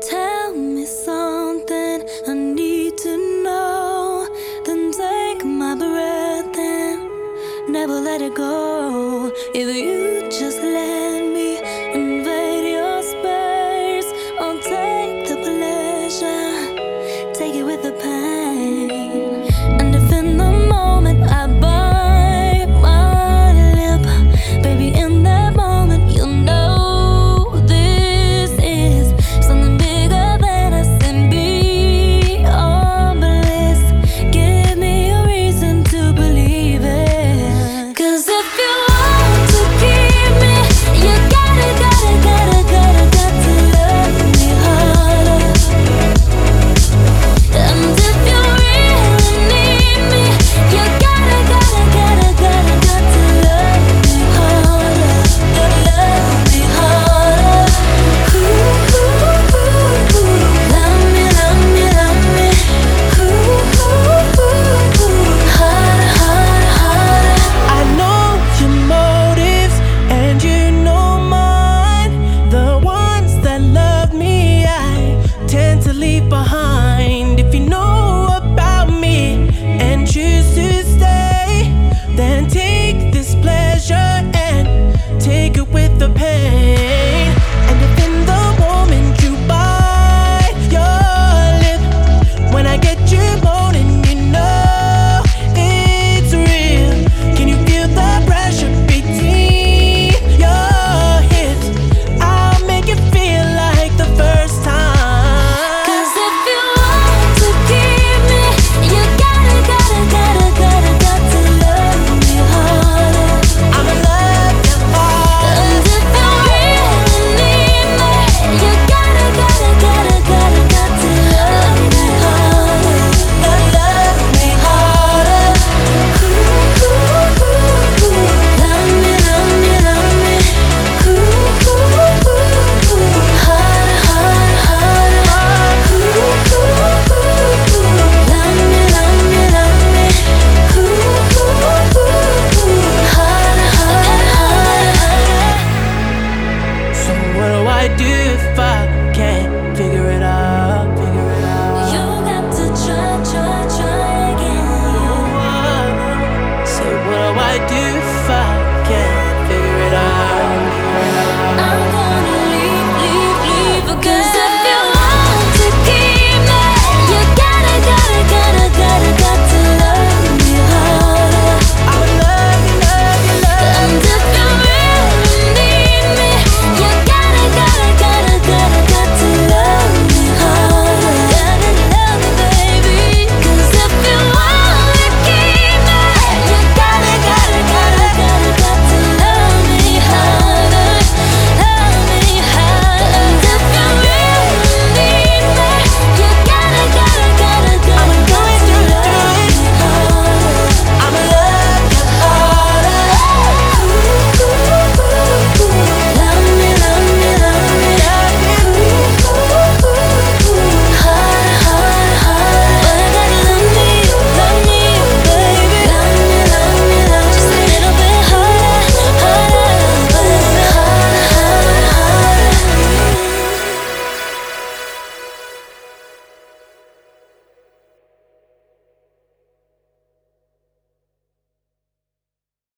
Tell